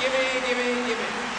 Gimme, gimme, gimme.